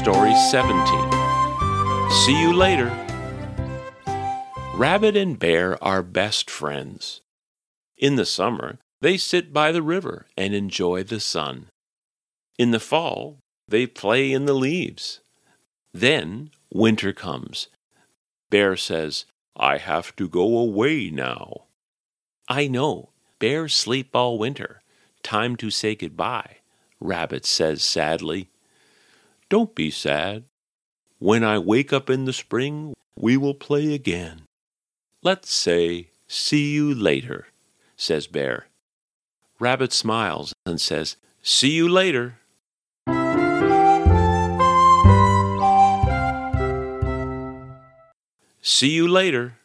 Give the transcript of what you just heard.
Story 17 See you later. Rabbit and Bear are best friends. In the summer, they sit by the river and enjoy the sun. In the fall, they play in the leaves. Then winter comes. Bear says, I have to go away now. I know. Bears sleep all winter. Time to say goodbye, Rabbit says sadly. Don't be sad. When I wake up in the spring, we will play again. Let's say, see you later, says Bear. Rabbit smiles and says, See you later. See you later.